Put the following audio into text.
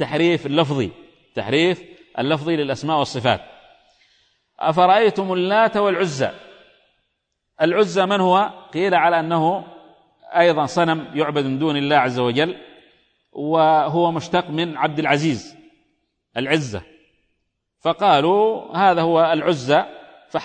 التحريف اللفظي تحريف اللفظي للأسماء والصفات. أفرأيتم اللات والعزى؟ العزى من هو؟ قيل على أنه أيضا صنم يعبد من دون الله عز وجل وهو مشتق من عبد العزيز العزة. فقالوا هذا هو العزى